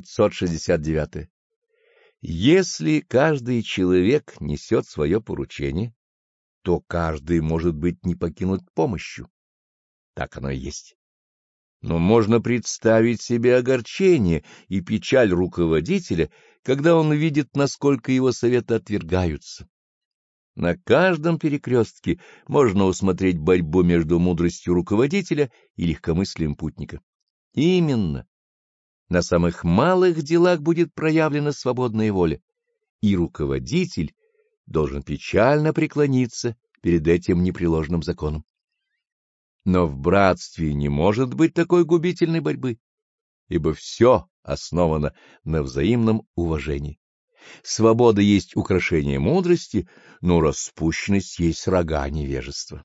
569. Если каждый человек несет свое поручение, то каждый может быть не покинут помощью. Так оно и есть. Но можно представить себе огорчение и печаль руководителя, когда он видит, насколько его советы отвергаются. На каждом перекрестке можно усмотреть борьбу между мудростью руководителя и легкомыслием путника. Именно на самых малых делах будет проявлена свободная воля, и руководитель должен печально преклониться перед этим непреложным законом. Но в братстве не может быть такой губительной борьбы, ибо все основано на взаимном уважении. Свобода есть украшение мудрости, но распущенность есть рога невежества.